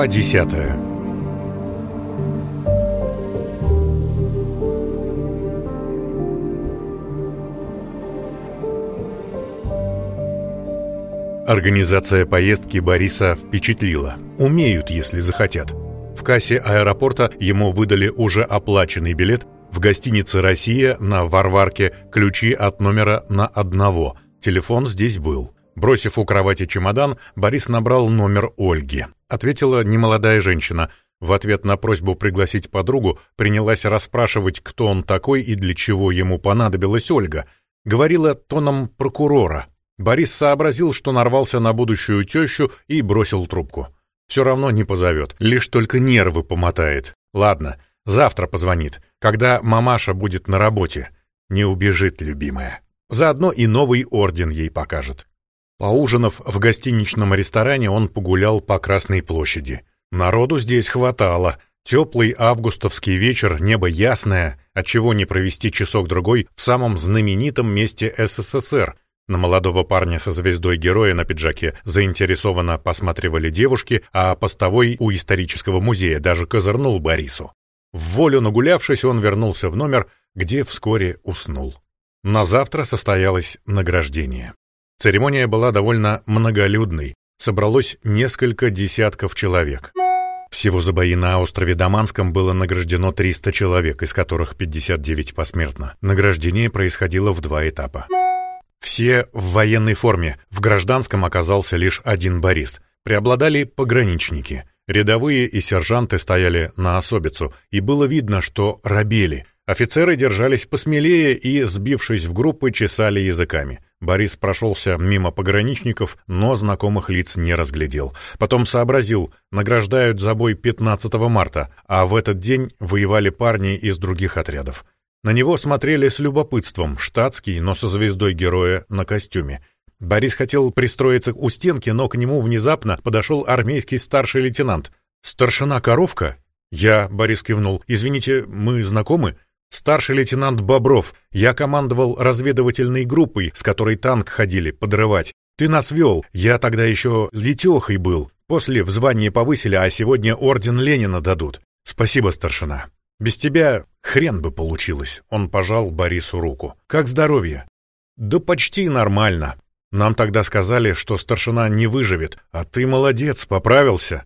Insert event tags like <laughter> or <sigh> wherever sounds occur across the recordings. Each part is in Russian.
Глава десятая Организация поездки Бориса впечатлила. Умеют, если захотят. В кассе аэропорта ему выдали уже оплаченный билет в гостинице «Россия» на Варварке ключи от номера на одного. Телефон здесь был. Бросив у кровати чемодан, Борис набрал номер Ольги. Ответила немолодая женщина. В ответ на просьбу пригласить подругу принялась расспрашивать, кто он такой и для чего ему понадобилась Ольга. Говорила тоном прокурора. Борис сообразил, что нарвался на будущую тещу и бросил трубку. Все равно не позовет, лишь только нервы помотает. Ладно, завтра позвонит, когда мамаша будет на работе. Не убежит, любимая. Заодно и новый орден ей покажет. Поужинав в гостиничном ресторане, он погулял по Красной площади. Народу здесь хватало. Теплый августовский вечер, небо ясное, отчего не провести часок-другой в самом знаменитом месте СССР. На молодого парня со звездой героя на пиджаке заинтересованно посматривали девушки, а постовой у исторического музея даже козырнул Борису. В волю нагулявшись, он вернулся в номер, где вскоре уснул. На завтра состоялось награждение. Церемония была довольно многолюдной. Собралось несколько десятков человек. Всего за бои на острове Даманском было награждено 300 человек, из которых 59 посмертно. Награждение происходило в два этапа. Все в военной форме, в гражданском оказался лишь один Борис. Преобладали пограничники. Рядовые и сержанты стояли на особицу, и было видно, что рабели. Офицеры держались посмелее и, сбившись в группы, чесали языками. Борис прошелся мимо пограничников, но знакомых лиц не разглядел. Потом сообразил, награждают за бой 15 марта, а в этот день воевали парни из других отрядов. На него смотрели с любопытством, штатский, но со звездой героя на костюме. Борис хотел пристроиться у стенки, но к нему внезапно подошел армейский старший лейтенант. «Старшина Коровка?» «Я», — Борис кивнул. «Извините, мы знакомы?» Старший лейтенант Бобров, я командовал разведывательной группой, с которой танк ходили подрывать. Ты нас вел, я тогда еще летехой был. После в звании повысили, а сегодня орден Ленина дадут. Спасибо, старшина. Без тебя хрен бы получилось. Он пожал Борису руку. Как здоровье? Да почти нормально. Нам тогда сказали, что старшина не выживет, а ты молодец, поправился.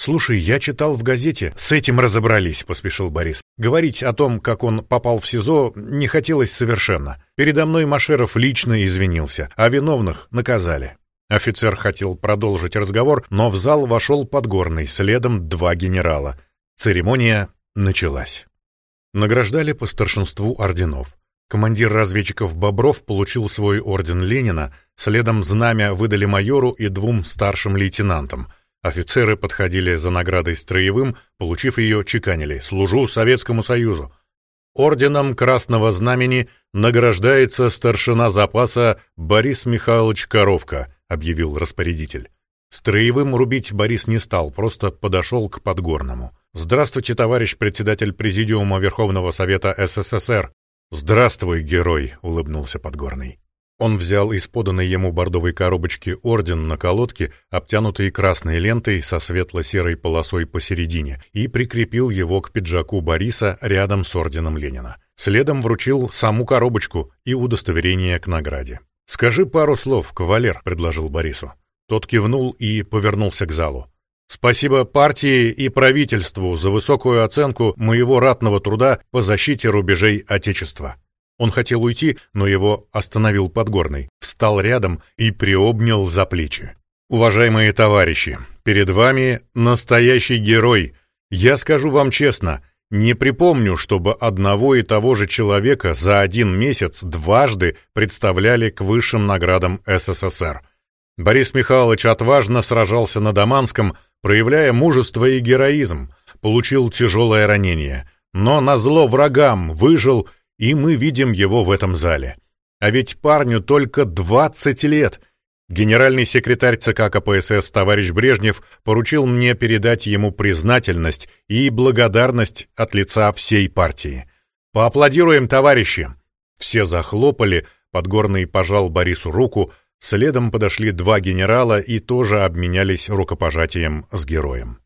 «Слушай, я читал в газете. С этим разобрались», — поспешил Борис. Говорить о том, как он попал в СИЗО, не хотелось совершенно. Передо мной Машеров лично извинился, а виновных наказали. Офицер хотел продолжить разговор, но в зал вошел Подгорный, следом два генерала. Церемония началась. Награждали по старшинству орденов. Командир разведчиков Бобров получил свой орден Ленина, следом знамя выдали майору и двум старшим лейтенантам — Офицеры подходили за наградой строевым, получив ее, чеканили «Служу Советскому Союзу». Орденом Красного Знамени награждается старшина запаса Борис Михайлович Коровка, объявил распорядитель. Строевым рубить Борис не стал, просто подошел к Подгорному. «Здравствуйте, товарищ председатель Президиума Верховного Совета СССР!» «Здравствуй, герой!» — улыбнулся Подгорный. Он взял из поданной ему бордовой коробочки орден на колодке, обтянутый красной лентой со светло-серой полосой посередине, и прикрепил его к пиджаку Бориса рядом с орденом Ленина. Следом вручил саму коробочку и удостоверение к награде. «Скажи пару слов, кавалер», — предложил Борису. Тот кивнул и повернулся к залу. «Спасибо партии и правительству за высокую оценку моего ратного труда по защите рубежей Отечества. Он хотел уйти, но его остановил Подгорный, встал рядом и приобнял за плечи. «Уважаемые товарищи, перед вами настоящий герой. Я скажу вам честно, не припомню, чтобы одного и того же человека за один месяц дважды представляли к высшим наградам СССР. Борис Михайлович отважно сражался на Даманском, проявляя мужество и героизм, получил тяжелое ранение, но на зло врагам выжил и мы видим его в этом зале. А ведь парню только 20 лет. Генеральный секретарь ЦК КПСС товарищ Брежнев поручил мне передать ему признательность и благодарность от лица всей партии. Поаплодируем, товарищи! Все захлопали, Подгорный пожал Борису руку, следом подошли два генерала и тоже обменялись рукопожатием с героем.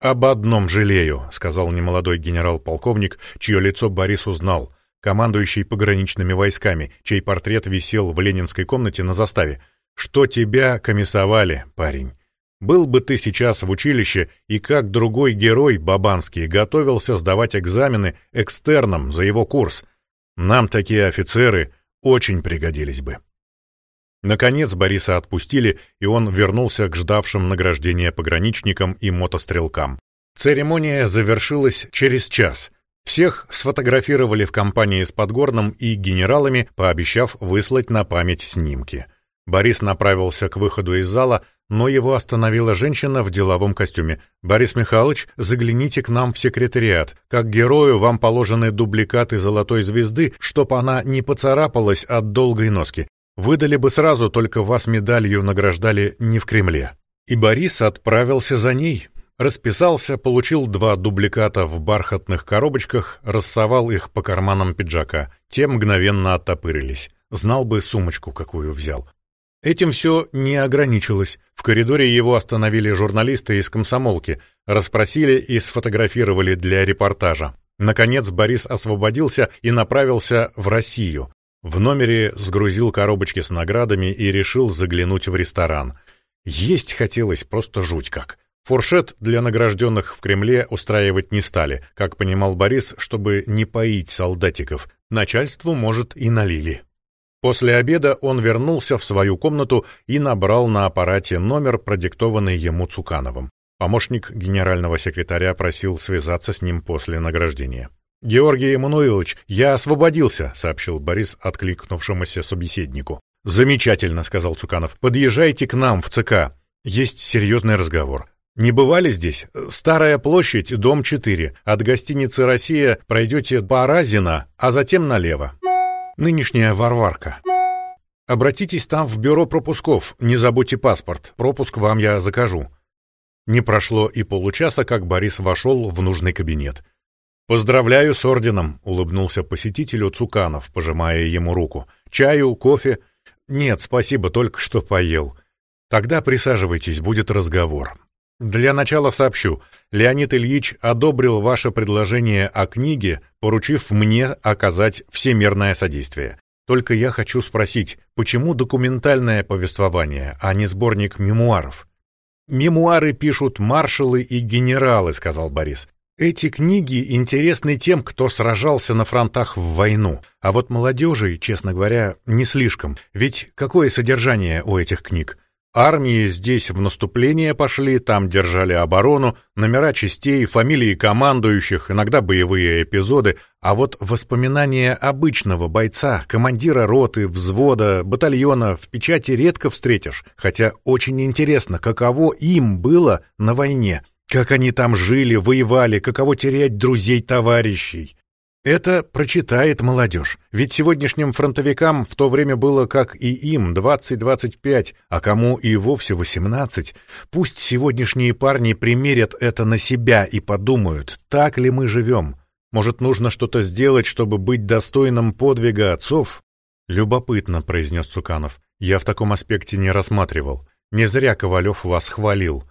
«Об одном жалею», — сказал немолодой генерал-полковник, чье лицо Борис узнал, командующий пограничными войсками, чей портрет висел в ленинской комнате на заставе, «что тебя комиссовали, парень. Был бы ты сейчас в училище и как другой герой Бабанский готовился сдавать экзамены экстерном за его курс. Нам такие офицеры очень пригодились бы». Наконец Бориса отпустили, и он вернулся к ждавшим награждения пограничникам и мотострелкам. Церемония завершилась через час. Всех сфотографировали в компании с Подгорным и генералами, пообещав выслать на память снимки. Борис направился к выходу из зала, но его остановила женщина в деловом костюме. «Борис Михайлович, загляните к нам в секретариат. Как герою вам положены дубликаты золотой звезды, чтоб она не поцарапалась от долгой носки. Выдали бы сразу, только вас медалью награждали не в Кремле. И Борис отправился за ней. Расписался, получил два дубликата в бархатных коробочках, рассовал их по карманам пиджака. Те мгновенно оттопырились. Знал бы сумочку, какую взял. Этим все не ограничилось. В коридоре его остановили журналисты из комсомолки, расспросили и сфотографировали для репортажа. Наконец Борис освободился и направился в Россию. В номере сгрузил коробочки с наградами и решил заглянуть в ресторан. Есть хотелось просто жуть как. Фуршет для награжденных в Кремле устраивать не стали, как понимал Борис, чтобы не поить солдатиков. Начальству, может, и налили. После обеда он вернулся в свою комнату и набрал на аппарате номер, продиктованный ему Цукановым. Помощник генерального секретаря просил связаться с ним после награждения. «Георгий Эммануилович, я освободился», — сообщил Борис откликнувшемуся собеседнику. «Замечательно», — сказал Цуканов. «Подъезжайте к нам в ЦК. Есть серьезный разговор. Не бывали здесь? Старая площадь, дом 4. От гостиницы «Россия» пройдете по Разина, а затем налево. Нынешняя Варварка. Обратитесь там в бюро пропусков, не забудьте паспорт. Пропуск вам я закажу». Не прошло и получаса, как Борис вошел в нужный кабинет. «Поздравляю с орденом», — улыбнулся посетителю Цуканов, пожимая ему руку. «Чаю, кофе?» «Нет, спасибо, только что поел». «Тогда присаживайтесь, будет разговор. Для начала сообщу. Леонид Ильич одобрил ваше предложение о книге, поручив мне оказать всемирное содействие. Только я хочу спросить, почему документальное повествование, а не сборник мемуаров?» «Мемуары пишут маршалы и генералы», — сказал Борис. Эти книги интересны тем, кто сражался на фронтах в войну, а вот молодежи, честно говоря, не слишком. Ведь какое содержание у этих книг? Армии здесь в наступление пошли, там держали оборону, номера частей, фамилии командующих, иногда боевые эпизоды, а вот воспоминания обычного бойца, командира роты, взвода, батальона в печати редко встретишь, хотя очень интересно, каково им было на войне. Как они там жили, воевали, каково терять друзей-товарищей. Это прочитает молодежь. Ведь сегодняшним фронтовикам в то время было, как и им, 20-25, а кому и вовсе 18. Пусть сегодняшние парни примерят это на себя и подумают, так ли мы живем. Может, нужно что-то сделать, чтобы быть достойным подвига отцов? Любопытно, произнес Цуканов. Я в таком аспекте не рассматривал. Не зря Ковалев вас хвалил.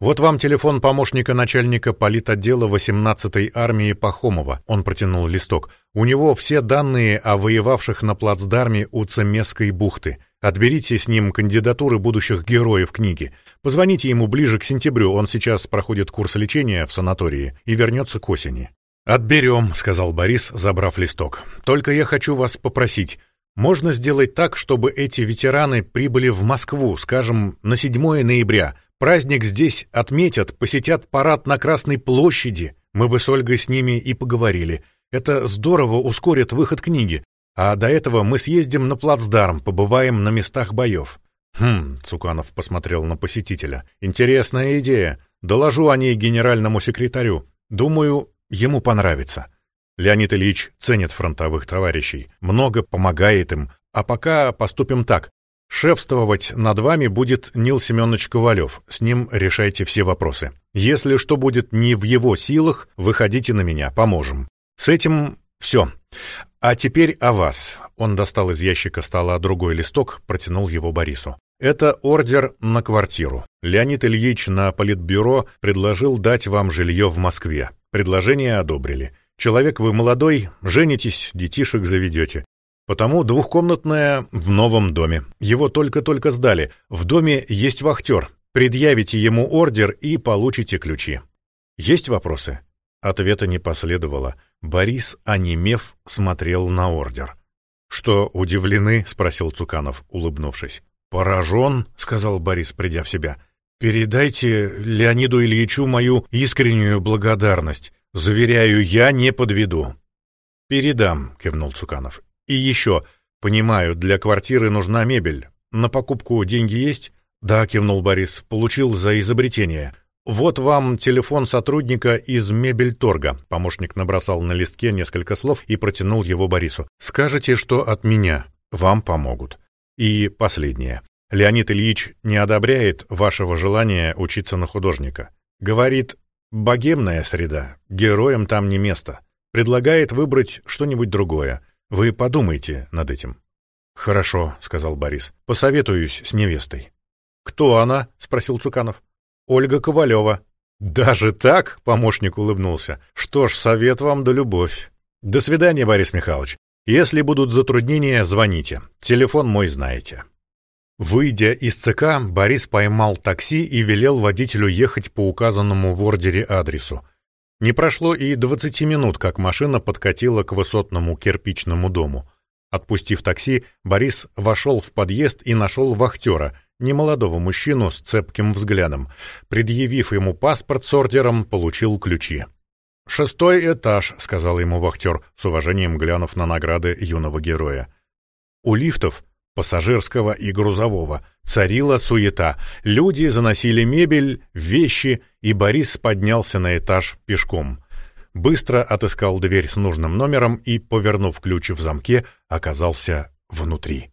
«Вот вам телефон помощника начальника политотдела 18-й армии Пахомова», он протянул листок. «У него все данные о воевавших на плацдарме у Цемесской бухты. Отберите с ним кандидатуры будущих героев книги. Позвоните ему ближе к сентябрю, он сейчас проходит курс лечения в санатории и вернется к осени». «Отберем», — сказал Борис, забрав листок. «Только я хочу вас попросить». Можно сделать так, чтобы эти ветераны прибыли в Москву, скажем, на 7 ноября, Праздник здесь отметят, посетят парад на Красной площади. Мы бы с Ольгой с ними и поговорили. Это здорово ускорит выход книги. А до этого мы съездим на плацдарм, побываем на местах боев». «Хм», — Цуканов посмотрел на посетителя. «Интересная идея. Доложу о ней генеральному секретарю. Думаю, ему понравится». Леонид Ильич ценит фронтовых товарищей, много помогает им. А пока поступим так. Шефствовать над вами будет Нил Семенович Ковалев. С ним решайте все вопросы. Если что будет не в его силах, выходите на меня, поможем. С этим все. А теперь о вас. Он достал из ящика стола другой листок, протянул его Борису. Это ордер на квартиру. Леонид Ильич на политбюро предложил дать вам жилье в Москве. Предложение одобрили. Человек вы молодой, женитесь, детишек заведете. Потому двухкомнатная в новом доме. Его только-только сдали. В доме есть вахтер. Предъявите ему ордер и получите ключи. Есть вопросы? Ответа не последовало. Борис, онемев, смотрел на ордер. «Что, удивлены?» — спросил Цуканов, улыбнувшись. «Поражен», — сказал Борис, придя в себя. «Передайте Леониду Ильичу мою искреннюю благодарность. Заверяю, я не подведу». «Передам», — кивнул Цуканов. «И еще, понимаю, для квартиры нужна мебель. На покупку деньги есть?» «Да», — кивнул Борис, — «получил за изобретение». «Вот вам телефон сотрудника из мебельторга», — помощник набросал на листке несколько слов и протянул его Борису. «Скажете, что от меня. Вам помогут». И последнее. Леонид Ильич не одобряет вашего желания учиться на художника. Говорит, богемная среда, героям там не место. Предлагает выбрать что-нибудь другое. Вы подумайте над этим. «Хорошо», — сказал Борис. «Посоветуюсь с невестой». «Кто она?» — спросил Цуканов. «Ольга Ковалева». «Даже так?» — помощник улыбнулся. «Что ж, совет вам да любовь». «До свидания, Борис Михайлович. Если будут затруднения, звоните. Телефон мой знаете. Выйдя из ЦК, Борис поймал такси и велел водителю ехать по указанному в ордере адресу. Не прошло и 20 минут, как машина подкатила к высотному кирпичному дому. Отпустив такси, Борис вошел в подъезд и нашел вахтера, немолодого мужчину с цепким взглядом. Предъявив ему паспорт с ордером, получил ключи. «Шестой этаж», — сказал ему вахтер, с уважением глянув на награды юного героя. У лифтов, пассажирского и грузового, царила суета. Люди заносили мебель, вещи, и Борис поднялся на этаж пешком. Быстро отыскал дверь с нужным номером и, повернув ключ в замке, оказался внутри.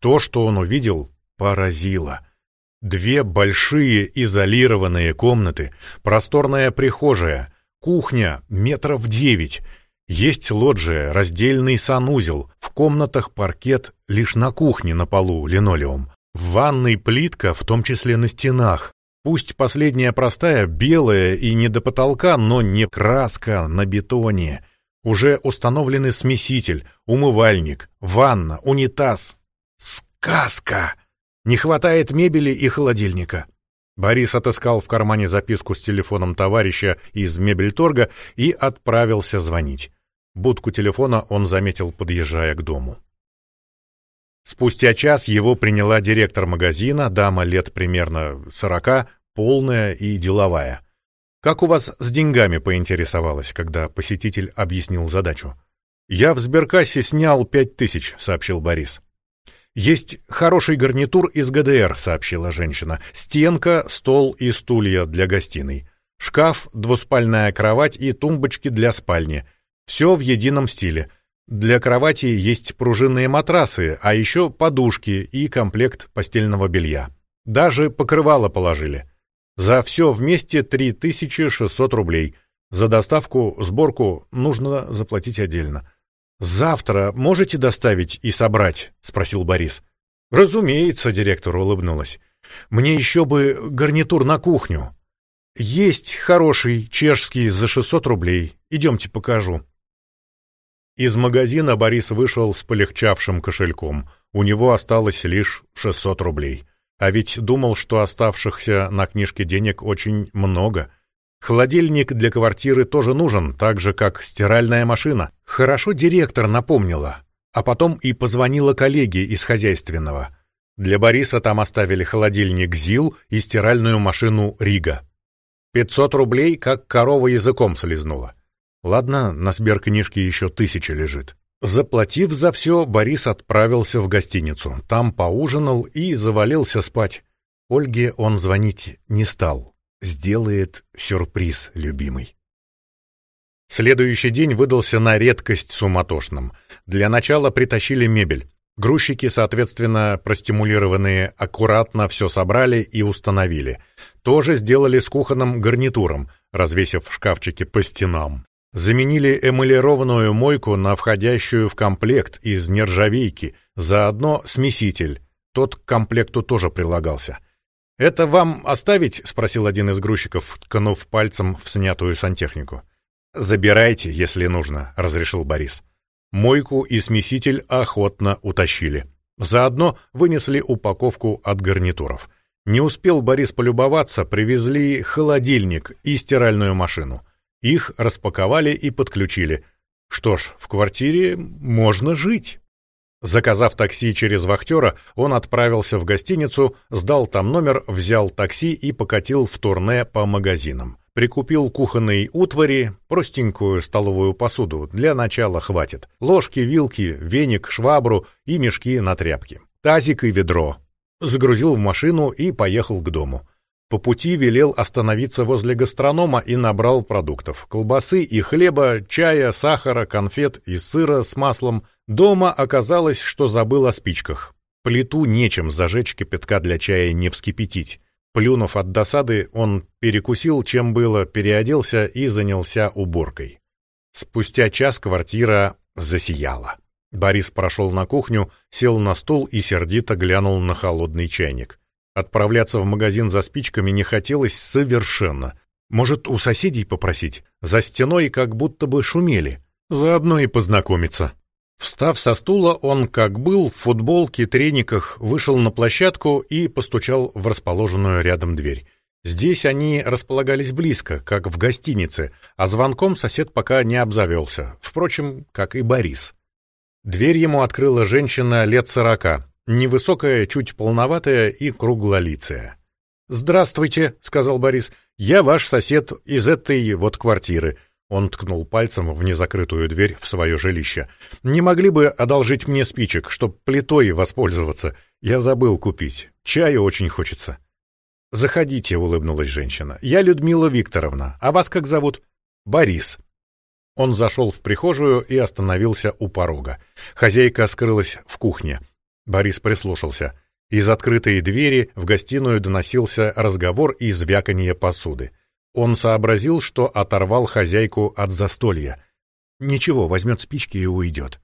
То, что он увидел, поразило. Две большие изолированные комнаты, просторная прихожая, Кухня метров девять. Есть лоджия, раздельный санузел. В комнатах паркет, лишь на кухне на полу линолеум. В ванной плитка, в том числе на стенах. Пусть последняя простая, белая и не до потолка, но не краска на бетоне. Уже установлены смеситель, умывальник, ванна, унитаз. Сказка! Не хватает мебели и холодильника. Борис отыскал в кармане записку с телефоном товарища из мебельторга и отправился звонить. Будку телефона он заметил, подъезжая к дому. Спустя час его приняла директор магазина, дама лет примерно сорока, полная и деловая. «Как у вас с деньгами?» — поинтересовалась, когда посетитель объяснил задачу. «Я в сберкассе снял пять тысяч», — сообщил Борис. «Есть хороший гарнитур из ГДР», — сообщила женщина. «Стенка, стол и стулья для гостиной. Шкаф, двуспальная кровать и тумбочки для спальни. Все в едином стиле. Для кровати есть пружинные матрасы, а еще подушки и комплект постельного белья. Даже покрывало положили. За все вместе 3600 рублей. За доставку, сборку нужно заплатить отдельно. «Завтра можете доставить и собрать?» — спросил Борис. «Разумеется», — директор улыбнулась. «Мне еще бы гарнитур на кухню». «Есть хороший, чешский, за 600 рублей. Идемте покажу». Из магазина Борис вышел с полегчавшим кошельком. У него осталось лишь 600 рублей. А ведь думал, что оставшихся на книжке денег очень много — Холодильник для квартиры тоже нужен, так же, как стиральная машина. Хорошо директор напомнила, а потом и позвонила коллеге из хозяйственного. Для Бориса там оставили холодильник ЗИЛ и стиральную машину Рига. 500 рублей, как корова языком слезнула. Ладно, на сберкнижке еще тысяча лежит. Заплатив за все, Борис отправился в гостиницу. Там поужинал и завалился спать. Ольге он звонить не стал сделает сюрприз любимый. Следующий день выдался на редкость суматошным. Для начала притащили мебель. Грузчики, соответственно, простимулированные, аккуратно все собрали и установили. Тоже сделали с кухонным гарнитуром, развесив шкафчики по стенам. Заменили эмалированную мойку на входящую в комплект из нержавейки, заодно смеситель. Тот к комплекту тоже прилагался. «Это вам оставить?» — спросил один из грузчиков, ткнув пальцем в снятую сантехнику. «Забирайте, если нужно», — разрешил Борис. Мойку и смеситель охотно утащили. Заодно вынесли упаковку от гарнитуров. Не успел Борис полюбоваться, привезли холодильник и стиральную машину. Их распаковали и подключили. Что ж, в квартире можно жить. Заказав такси через вахтера, он отправился в гостиницу, сдал там номер, взял такси и покатил в турне по магазинам. Прикупил кухонной утвари, простенькую столовую посуду, для начала хватит. Ложки, вилки, веник, швабру и мешки на тряпки. Тазик и ведро. Загрузил в машину и поехал к дому. По пути велел остановиться возле гастронома и набрал продуктов. Колбасы и хлеба, чая, сахара, конфет и сыра с маслом. Дома оказалось, что забыл о спичках. Плиту нечем зажечь кипятка для чая не вскипятить. Плюнув от досады, он перекусил, чем было, переоделся и занялся уборкой. Спустя час квартира засияла. Борис прошел на кухню, сел на стул и сердито глянул на холодный чайник. Отправляться в магазин за спичками не хотелось совершенно. Может, у соседей попросить? За стеной как будто бы шумели. Заодно и познакомиться. Встав со стула, он, как был, в футболке, трениках, вышел на площадку и постучал в расположенную рядом дверь. Здесь они располагались близко, как в гостинице, а звонком сосед пока не обзавелся, впрочем, как и Борис. Дверь ему открыла женщина лет сорока, невысокая, чуть полноватая и круглолицая. «Здравствуйте», — сказал Борис, — «я ваш сосед из этой вот квартиры». Он ткнул пальцем в незакрытую дверь в свое жилище. «Не могли бы одолжить мне спичек, чтоб плитой воспользоваться? Я забыл купить. Чаю очень хочется». «Заходите», — улыбнулась женщина. «Я Людмила Викторовна. А вас как зовут?» «Борис». Он зашел в прихожую и остановился у порога. Хозяйка скрылась в кухне. Борис прислушался. Из открытой двери в гостиную доносился разговор и звяканье посуды. Он сообразил, что оторвал хозяйку от застолья. Ничего, возьмет спички и уйдет.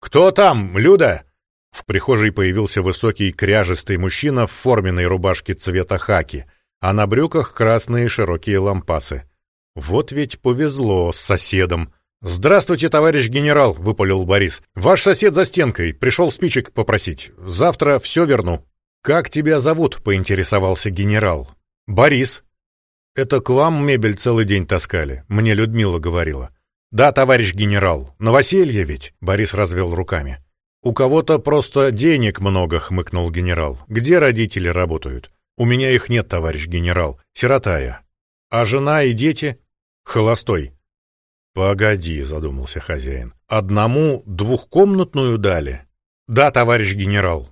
«Кто там, Люда?» В прихожей появился высокий кряжистый мужчина в форменной рубашке цвета хаки, а на брюках красные широкие лампасы. Вот ведь повезло с соседом. «Здравствуйте, товарищ генерал», — выпалил Борис. «Ваш сосед за стенкой, пришел спичек попросить. Завтра все верну». «Как тебя зовут?» — поинтересовался генерал. «Борис». «Это к вам мебель целый день таскали», — мне Людмила говорила. «Да, товарищ генерал, новоселье ведь», — Борис развел руками. «У кого-то просто денег много», — хмыкнул генерал. «Где родители работают?» «У меня их нет, товарищ генерал. Сирота я». «А жена и дети?» «Холостой». «Погоди», — задумался хозяин. «Одному двухкомнатную дали?» «Да, товарищ генерал».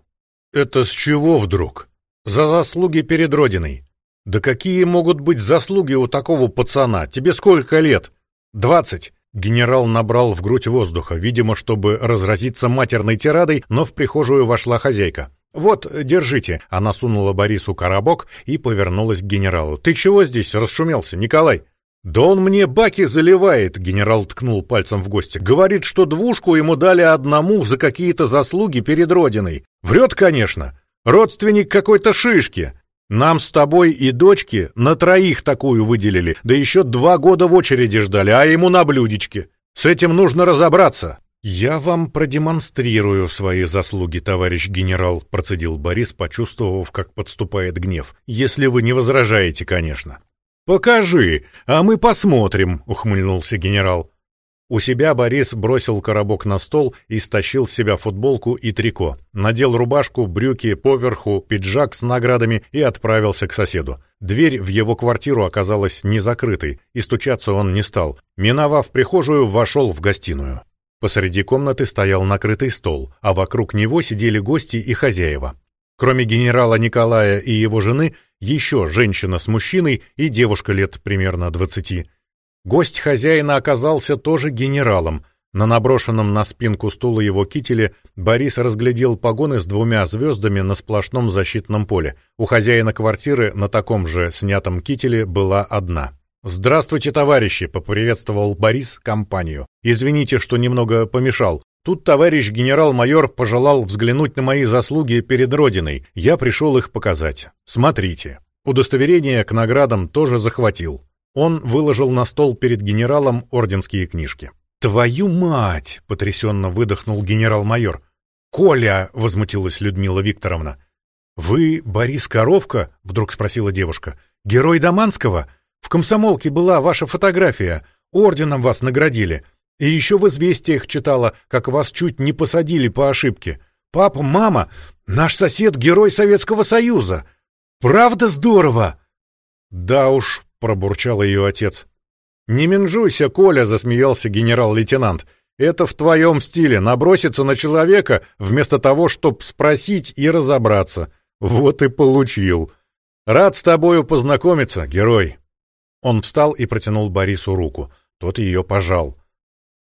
«Это с чего вдруг?» «За заслуги перед Родиной». «Да какие могут быть заслуги у такого пацана? Тебе сколько лет?» «Двадцать». Генерал набрал в грудь воздуха, видимо, чтобы разразиться матерной тирадой, но в прихожую вошла хозяйка. «Вот, держите». Она сунула Борису коробок и повернулась к генералу. «Ты чего здесь расшумелся, Николай?» «Да он мне баки заливает», — генерал ткнул пальцем в гости. «Говорит, что двушку ему дали одному за какие-то заслуги перед Родиной. Врет, конечно. Родственник какой-то шишки. Нам с тобой и дочки на троих такую выделили, да еще два года в очереди ждали, а ему на блюдечке. С этим нужно разобраться». «Я вам продемонстрирую свои заслуги, товарищ генерал», — процедил Борис, почувствовав, как подступает гнев. «Если вы не возражаете, конечно». «Покажи, а мы посмотрим», — ухмыльнулся генерал. У себя Борис бросил коробок на стол и стащил с себя футболку и трико, надел рубашку, брюки, поверху, пиджак с наградами и отправился к соседу. Дверь в его квартиру оказалась не закрытой, и стучаться он не стал. Миновав прихожую, вошел в гостиную. Посреди комнаты стоял накрытый стол, а вокруг него сидели гости и хозяева. Кроме генерала Николая и его жены, еще женщина с мужчиной и девушка лет примерно двадцати. Гость хозяина оказался тоже генералом. На наброшенном на спинку стула его кителе Борис разглядел погоны с двумя звездами на сплошном защитном поле. У хозяина квартиры на таком же снятом кителе была одна. «Здравствуйте, товарищи!» — поприветствовал Борис компанию. «Извините, что немного помешал. Тут товарищ генерал-майор пожелал взглянуть на мои заслуги перед Родиной. Я пришел их показать. Смотрите. Удостоверение к наградам тоже захватил. Он выложил на стол перед генералом орденские книжки. «Твою мать!» — потрясенно выдохнул генерал-майор. «Коля!» — возмутилась Людмила Викторовна. «Вы Борис Коровка?» — вдруг спросила девушка. «Герой Даманского? В комсомолке была ваша фотография. Орденом вас наградили. И еще в известиях читала, как вас чуть не посадили по ошибке. Папа, мама, наш сосед — герой Советского Союза. Правда здорово?» «Да уж», — пробурчал ее отец. «Не менжуйся, Коля», — засмеялся генерал-лейтенант. «Это в твоем стиле — наброситься на человека, вместо того, чтобы спросить и разобраться. Вот и получил. Рад с тобою познакомиться, герой». Он встал и протянул Борису руку. Тот ее пожал.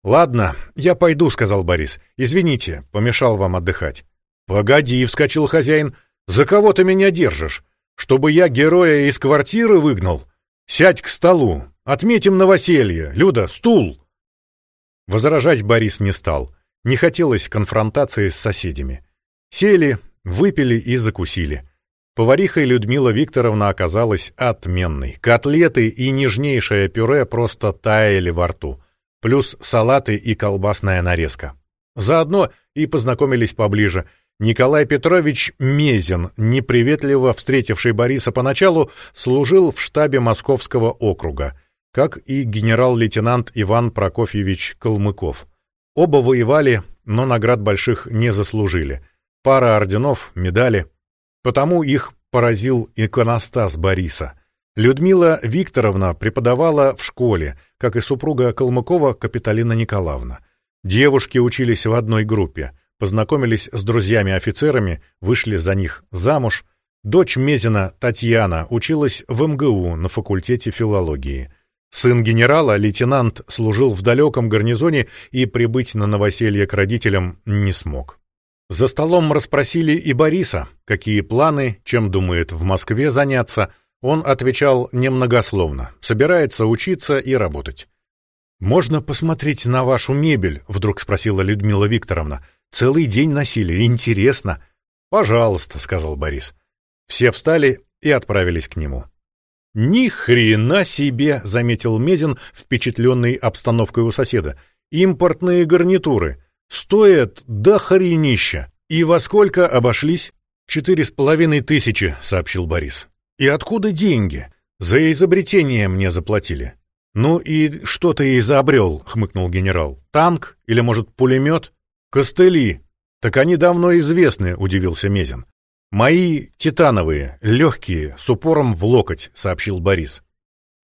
«Ладно, я пойду», — сказал Борис. «Извините, помешал вам отдыхать». «Погоди», — вскочил хозяин. «За кого ты меня держишь? Чтобы я героя из квартиры выгнал? Сядь к столу, отметим новоселье. Люда, стул!» Возражать Борис не стал. Не хотелось конфронтации с соседями. Сели, выпили и закусили. Поварихой Людмила Викторовна оказалась отменной. Котлеты и нежнейшее пюре просто таяли во рту. Плюс салаты и колбасная нарезка. Заодно и познакомились поближе — Николай Петрович Мезин, неприветливо встретивший Бориса поначалу, служил в штабе Московского округа, как и генерал-лейтенант Иван Прокофьевич Калмыков. Оба воевали, но наград больших не заслужили. Пара орденов, медали. Потому их поразил иконостас Бориса. Людмила Викторовна преподавала в школе, как и супруга Калмыкова Капиталина Николаевна. Девушки учились в одной группе — познакомились с друзьями-офицерами, вышли за них замуж. Дочь Мезина, Татьяна, училась в МГУ на факультете филологии. Сын генерала, лейтенант, служил в далеком гарнизоне и прибыть на новоселье к родителям не смог. За столом расспросили и Бориса, какие планы, чем думает в Москве заняться. Он отвечал немногословно, собирается учиться и работать. «Можно посмотреть на вашу мебель?» — вдруг спросила Людмила Викторовна. Целый день носили, интересно. Пожалуйста, сказал Борис. Все встали и отправились к нему. Ни хрена себе, заметил Мезин, впечатленный обстановкой у соседа. Импортные гарнитуры стоят до хренища. И во сколько обошлись? Четыре с половиной тысячи, сообщил Борис. И откуда деньги? За изобретение мне заплатили. «Ну и что ты изобрел?» — хмыкнул генерал. «Танк? Или, может, пулемет?» «Костыли! Так они давно известны», — удивился Мезин. «Мои титановые, легкие, с упором в локоть», — сообщил Борис.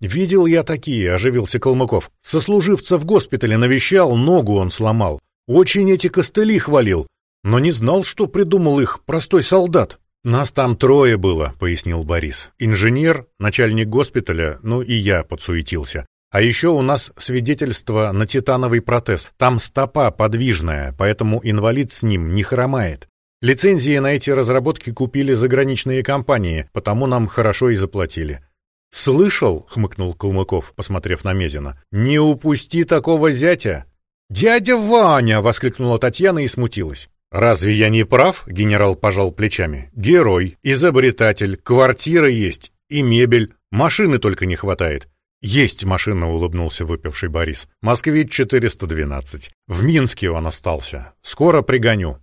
«Видел я такие», — оживился Калмыков. «Сослуживца в госпитале навещал, ногу он сломал. Очень эти костыли хвалил, но не знал, что придумал их простой солдат». «Нас там трое было», — пояснил Борис. «Инженер, начальник госпиталя, ну и я подсуетился. А еще у нас свидетельство на титановый протез. Там стопа подвижная, поэтому инвалид с ним не хромает. Лицензии на эти разработки купили заграничные компании, потому нам хорошо и заплатили. «Слышал?» — хмыкнул Калмыков, посмотрев на Мезина. «Не упусти такого зятя!» «Дядя Ваня!» — воскликнула Татьяна и смутилась. «Разве я не прав?» — генерал пожал плечами. «Герой, изобретатель, квартира есть и мебель, машины только не хватает. «Есть машина», — улыбнулся выпивший Борис. «Москвич-412. В Минске он остался. Скоро пригоню».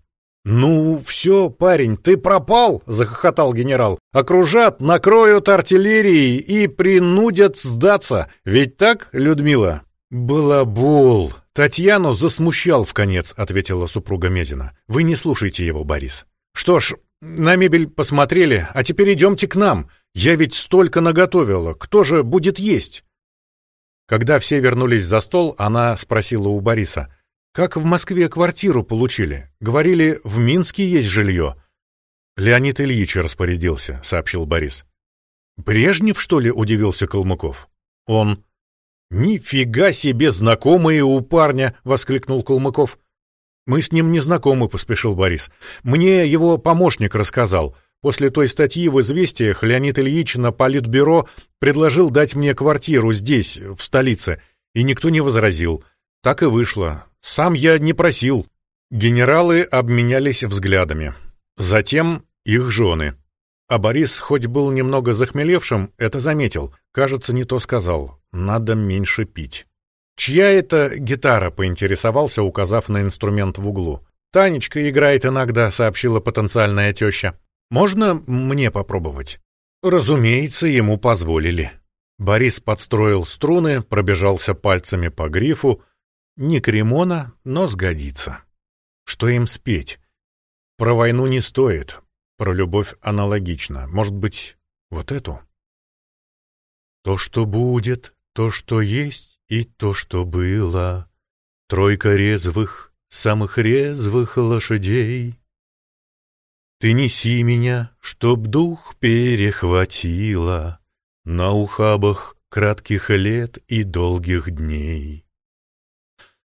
«Ну, все, парень, ты пропал!» — захохотал генерал. «Окружат, накроют артиллерией и принудят сдаться. Ведь так, Людмила?» «Балабол!» «Татьяну засмущал в конец», — ответила супруга Медина. «Вы не слушайте его, Борис». «Что ж, на мебель посмотрели, а теперь идемте к нам. Я ведь столько наготовила. Кто же будет есть? Когда все вернулись за стол, она спросила у Бориса. «Как в Москве квартиру получили? Говорили, в Минске есть жилье». «Леонид Ильич распорядился», — сообщил Борис. «Брежнев, что ли?» — удивился Калмыков. «Он». «Нифига себе знакомые у парня!» — воскликнул Калмыков. «Мы с ним не знакомы», — поспешил Борис. «Мне его помощник рассказал. После той статьи в «Известиях» Леонид Ильич на политбюро предложил дать мне квартиру здесь, в столице, и никто не возразил. Так и вышло. Сам я не просил». Генералы обменялись взглядами. Затем их жены. А Борис, хоть был немного захмелевшим, это заметил. Кажется, не то сказал. Надо меньше пить. «Чья это гитара?» — поинтересовался, указав на инструмент в углу. «Танечка играет иногда», — сообщила потенциальная теща. «Можно мне попробовать?» Разумеется, ему позволили. Борис подстроил струны, пробежался пальцами по грифу. Не кремона, но сгодится. Что им спеть? Про войну не стоит, про любовь аналогично. Может быть, вот эту? То, что будет, то, что есть и то, что было. Тройка резвых, самых резвых лошадей. Ты неси меня, чтоб дух перехватило На ухабах кратких лет и долгих дней.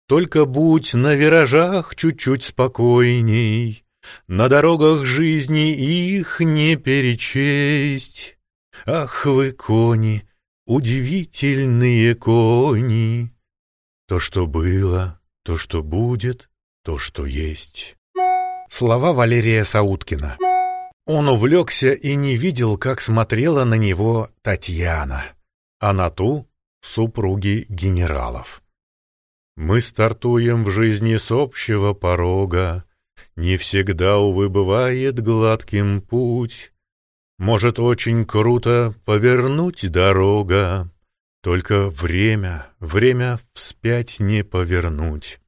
Только будь на виражах чуть-чуть спокойней, На дорогах жизни их не перечесть. Ах вы, кони, удивительные кони! То, что было, то, что будет, то, что есть. Слова Валерия Сауткина. Он увлекся и не видел, как смотрела на него Татьяна, а на ту — супруги генералов. Мы стартуем в жизни с общего порога, Не всегда, увы, бывает гладким путь. Может, очень круто повернуть дорога, Только время, время вспять не повернуть.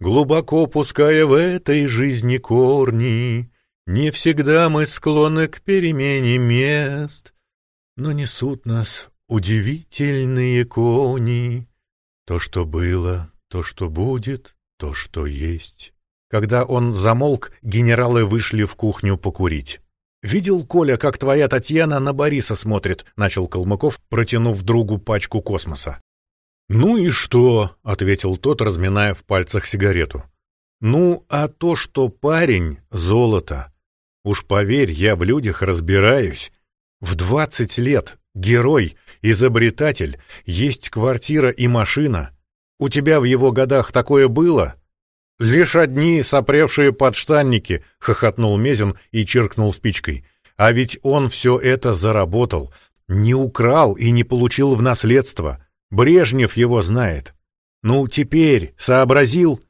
Глубоко пуская в этой жизни корни, Не всегда мы склонны к перемене мест, Но несут нас удивительные кони, То, что было, то, что будет, то, что есть. Когда он замолк, генералы вышли в кухню покурить. «Видел, Коля, как твоя Татьяна на Бориса смотрит?» — начал Калмыков, протянув другу пачку космоса. «Ну и что?» — ответил тот, разминая в пальцах сигарету. «Ну, а то, что парень — золото. Уж поверь, я в людях разбираюсь. В двадцать лет герой, изобретатель, есть квартира и машина. У тебя в его годах такое было?» «Лишь одни сопревшие подштанники», — хохотнул Мезин и чиркнул спичкой. «А ведь он все это заработал, не украл и не получил в наследство. Брежнев его знает. Ну, теперь сообразил?»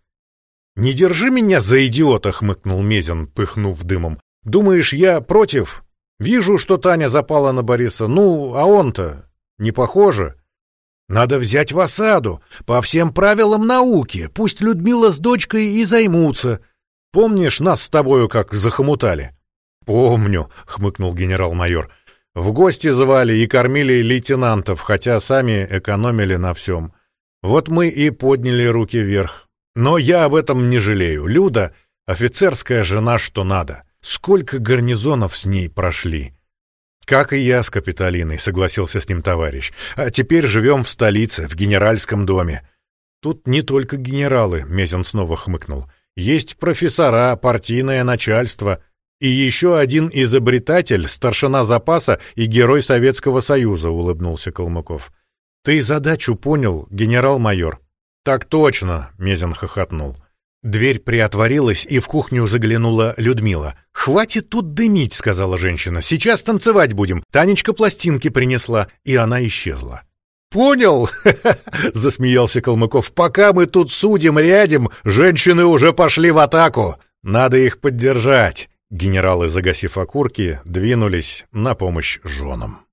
«Не держи меня за идиота», — хмыкнул Мезин, пыхнув дымом. «Думаешь, я против? Вижу, что Таня запала на Бориса. Ну, а он-то не похоже. Надо взять в осаду, по всем правилам науки. Пусть Людмила с дочкой и займутся. Помнишь, нас с тобою как захомутали?» «Помню», — хмыкнул генерал-майор. «В гости звали и кормили лейтенантов, хотя сами экономили на всем. Вот мы и подняли руки вверх. Но я об этом не жалею. Люда — офицерская жена, что надо. Сколько гарнизонов с ней прошли!» «Как и я с Капитолиной», — согласился с ним товарищ. «А теперь живем в столице, в генеральском доме». «Тут не только генералы», — Мезин снова хмыкнул. «Есть профессора, партийное начальство и еще один изобретатель, старшина запаса и герой Советского Союза», — улыбнулся Калмыков. «Ты задачу понял, генерал-майор?» «Так точно», — Мезин хохотнул. Дверь приотворилась, и в кухню заглянула Людмила. «Хватит тут дымить», — сказала женщина. «Сейчас танцевать будем. Танечка пластинки принесла». И она исчезла. «Понял?» <laughs> — засмеялся Калмыков. «Пока мы тут судим, рядим, женщины уже пошли в атаку. Надо их поддержать». Генералы, загасив окурки, двинулись на помощь женам.